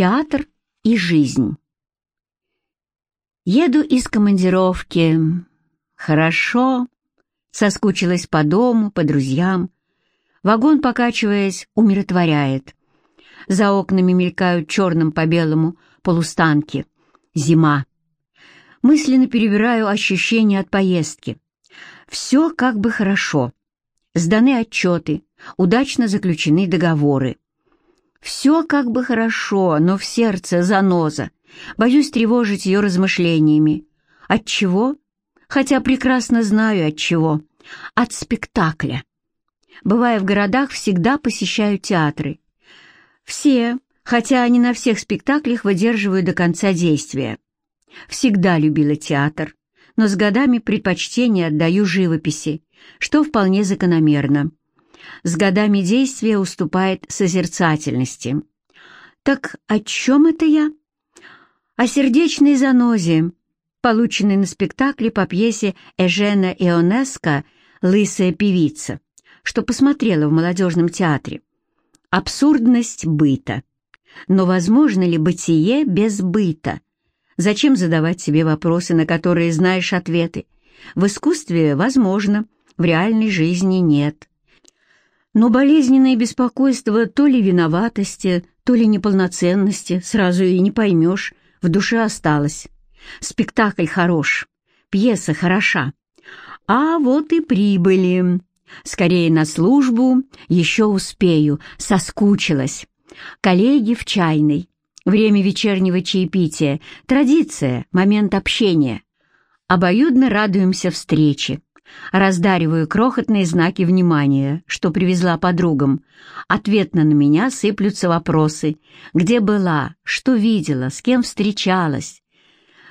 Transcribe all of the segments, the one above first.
Театр и жизнь. Еду из командировки. Хорошо. Соскучилась по дому, по друзьям. Вагон, покачиваясь, умиротворяет. За окнами мелькают черным по белому полустанки. Зима. Мысленно перебираю ощущения от поездки. Все как бы хорошо. Сданы отчеты, удачно заключены договоры. Все как бы хорошо, но в сердце заноза. Боюсь тревожить ее размышлениями. От чего? Хотя прекрасно знаю от чего. От спектакля. Бывая в городах, всегда посещаю театры. Все, хотя не на всех спектаклях выдерживаю до конца действия. Всегда любила театр, но с годами предпочтение отдаю живописи, что вполне закономерно с годами действия уступает созерцательности. Так о чем это я? О сердечной занозе, полученной на спектакле по пьесе Эжена Ионеско «Лысая певица», что посмотрела в молодежном театре. Абсурдность быта. Но возможно ли бытие без быта? Зачем задавать себе вопросы, на которые знаешь ответы? В искусстве возможно, в реальной жизни нет. Но болезненное беспокойство то ли виноватости, то ли неполноценности, сразу и не поймешь, в душе осталось. Спектакль хорош, пьеса хороша. А вот и прибыли. Скорее на службу, еще успею, соскучилась. Коллеги в чайной. Время вечернего чаепития, традиция, момент общения. Обоюдно радуемся встрече. Раздариваю крохотные знаки внимания, что привезла подругам. Ответно на меня сыплются вопросы. Где была, что видела, с кем встречалась.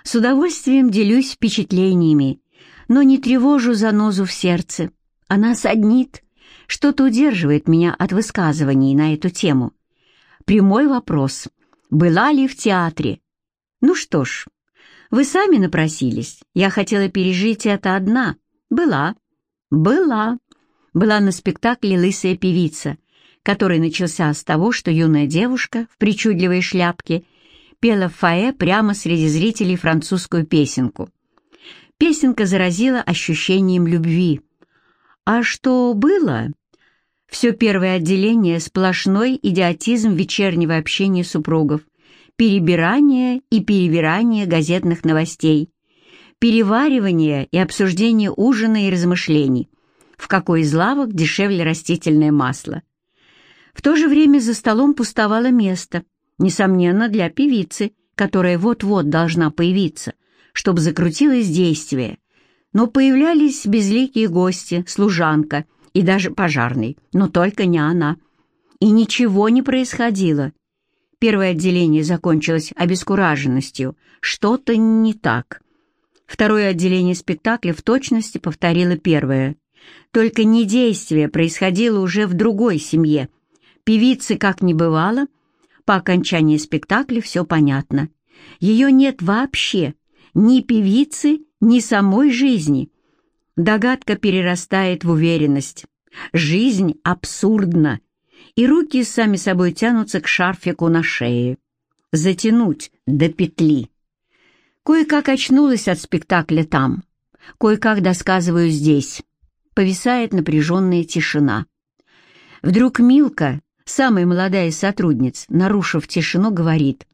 С удовольствием делюсь впечатлениями, но не тревожу занозу в сердце. Она саднит, что-то удерживает меня от высказываний на эту тему. Прямой вопрос. Была ли в театре? Ну что ж, вы сами напросились. Я хотела пережить это одна — была. Была. Была на спектакле «Лысая певица», который начался с того, что юная девушка в причудливой шляпке пела в фойе прямо среди зрителей французскую песенку. Песенка заразила ощущением любви. А что было? Все первое отделение — сплошной идиотизм вечернего общения супругов, перебирание и перевирание газетных новостей, переваривание и обсуждение ужина и размышлений, в какой из лавок дешевле растительное масло. В то же время за столом пустовало место, несомненно, для певицы, которая вот-вот должна появиться, чтобы закрутилось действие. Но появлялись безликие гости, служанка и даже пожарный, но только не она. И ничего не происходило. Первое отделение закончилось обескураженностью. Что-то не так. Второе отделение спектакля в точности повторило первое. Только не действие происходило уже в другой семье. Певицы как не бывало, по окончании спектакля все понятно. Ее нет вообще, ни певицы, ни самой жизни. Догадка перерастает в уверенность. Жизнь абсурдна, и руки сами собой тянутся к шарфику на шее. Затянуть до петли. Кое-как очнулась от спектакля там, кое-как досказываю здесь. Повисает напряженная тишина. Вдруг Милка, самая молодая из сотрудниц, нарушив тишину, говорит,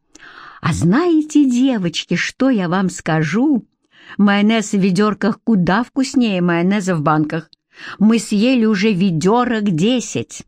«А знаете, девочки, что я вам скажу? Майонез в ведерках куда вкуснее майонеза в банках. Мы съели уже ведерок десять».